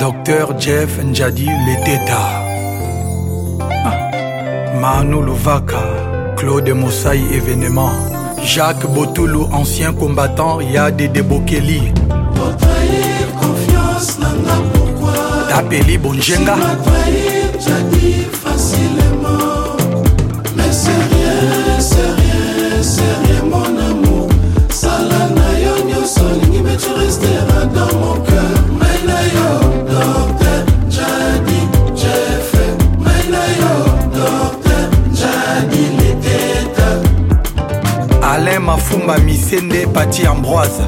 Docteur Jeff Njadi Leteta, ah. Manu Louvaka, Claude Moussaï événement, Jacques Botoulou, ancien combattant Yade Debokeli, Tapeli Bonjenga. Bamba Misende Pati Ambroise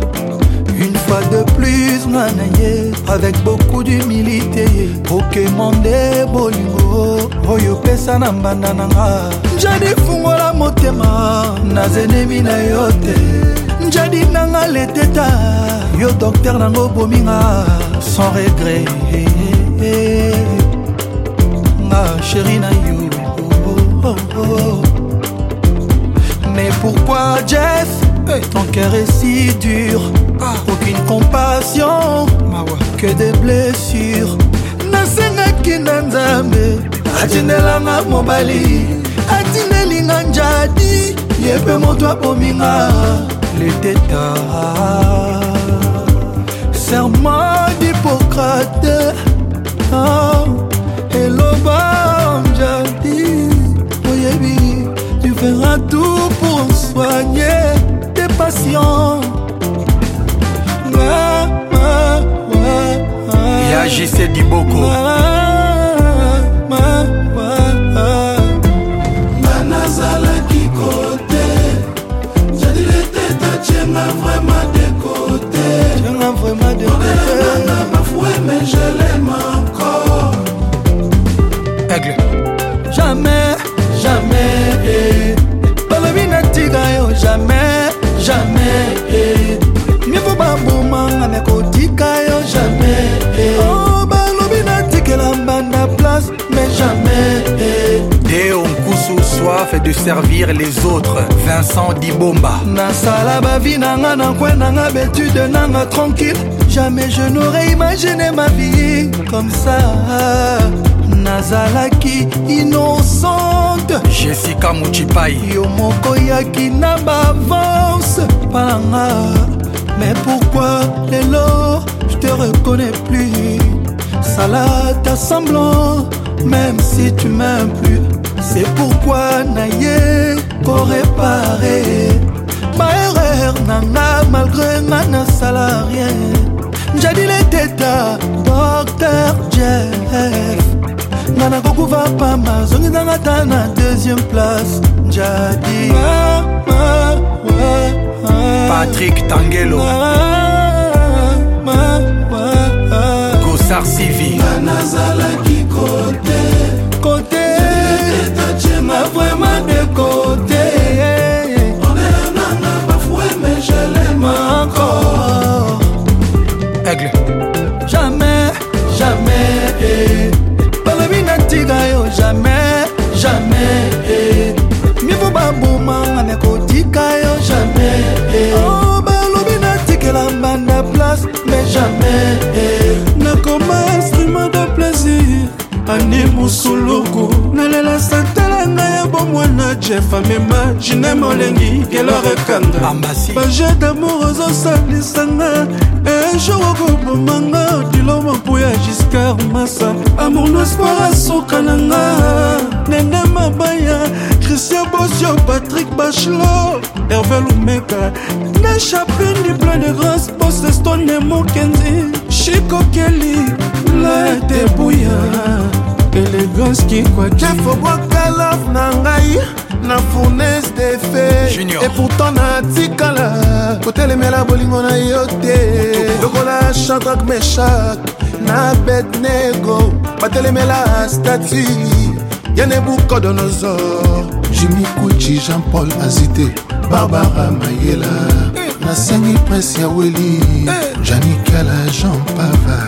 une fois de plus nganaye avec beaucoup d'humilité okemande bolingo oyo opesa na mbanda na nga njadi fungola motema nazenemi na yo te njadi nanga leteta yo dokter nango bominga sans regret nga sheri na yo oh, oh, oh. mais pourquoi jeff hey. Eh, ton cœur est si dur, ah. aucune compassion, Mawa. que des blessures. nasenaki na nzambe atindelanga mobali atinelinga njadi ye mpe moto abominga leteta serment d'hippocrate c'est Diboko nazalaki kote jadilete tacenga vraimen de kote vraimen de kote la place, mais jamais. Deo Nkusu, soif de servir les autres. Vincent Dibomba. Nasala bavi nanga nankwe nanga bétude nanga tranquille. Jamais je n'aurais imaginé ma vie comme ça. nazalaki innocente jessica muchipai yo moko yaki na bavance palanga mais pourquoi lelo je te reconnais plus sala ta semblant même si tu m'aimes plus c'est pourquoi naye korepare baerreur nanga malgré nga nasala rien njadile teta docteur jeff nga nakokuva pamba zongi nanga ta na deuxième place jadi ah, ah, ah, patrick tangelo ah, ah, ah. sarsivi nazalaki jeni musuluku nalela santala ngai ya bomwana jeff amema jine molengi kelorekanga baje damour ozosalisanga ejour okobomanga odilo mapuya giscar masa amour noespoir asuka na nga nene mabaya christian bosio patrik bachelo herve lumeka na chapindi plein de grâce posestone mokenzi chikokeli la etebuya elegance kikwakifoboka love na ngai na fournaise de fe epourtant natikala kotelemela bolingo na yo te lokola chantrak meshak na betnego batelemela stati ya nebukodonozor jimikuchi jean paul azite barbara mayela eh. nasengi prince ya weli eh. janikala jean pava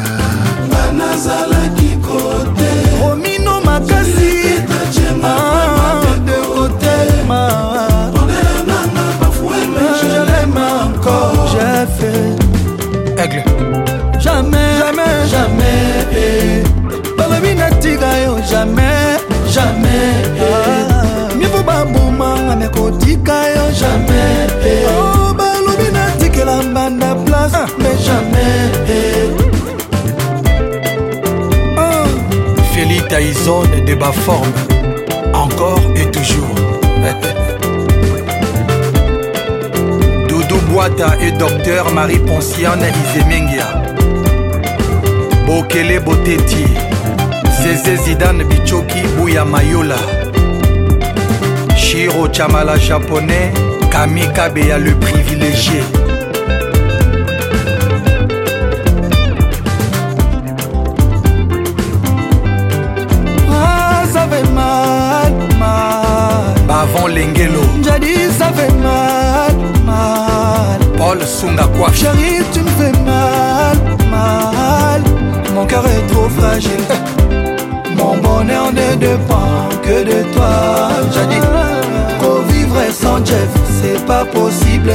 banazalaki casita, de bas forme, encore et toujours. Doudou Boata et docteur Marie Ponciane Izemengia. Bokele Boteti, Zezé Zidane Bichoki Bouya Mayola. Shiro Chamala japonais, Béa le privilégié. Mon bonheur ne dépend que de toi. J'ai dit, qu'on vivrait sans Jeff, c'est pas possible.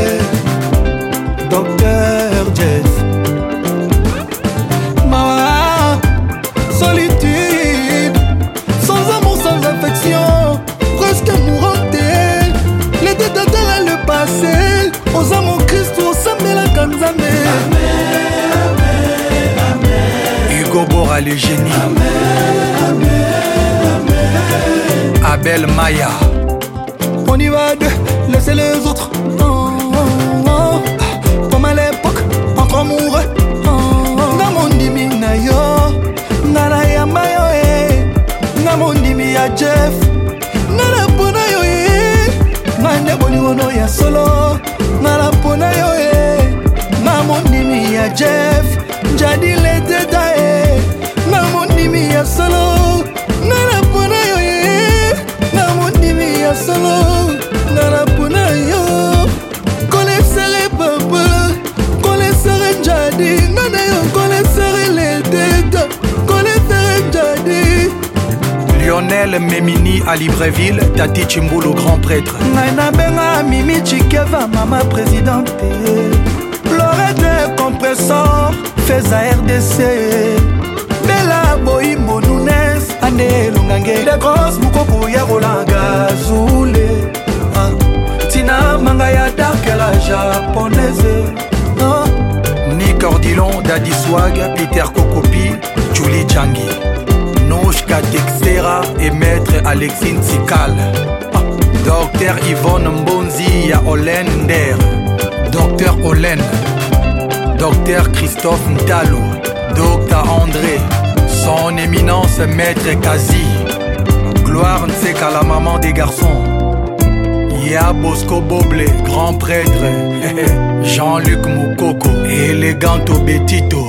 pas le génie. Amen, amen, amen. Abel Maya. On y va deux, laissez les autres. Oh, oh, oh. Comme à l'époque, entre amoureux. Oh, oh. Dans mon dimi na yo, na na ya mayo eh. Na mon dimi ya Jeff, na na pona yo eh. Na ne bolingo no ya solo, na na pona yo eh. Na mon dimi ya Jeff. colonel memini à libreville tati chimbulu grand prêtre ngai nabenga mimi chikeva mama présidente lorete compressor feza rdc bela boyi monunes ane elongange de grose mokoku ya kolanga zule ah, tina manga ya darkela japonaise ah. ni cordilon dadiswag peter kokopi julie changi Alexine Tsikal, Docteur Yvonne Mbonzi ya Olender Docteur Olen Docteur Christophe Ntalo Docteur André Son éminence Maître Kazi Gloire qu'à la maman des garçons Ya Bosco Boblé, grand prêtre Jean-Luc Moukoko Élégant Betito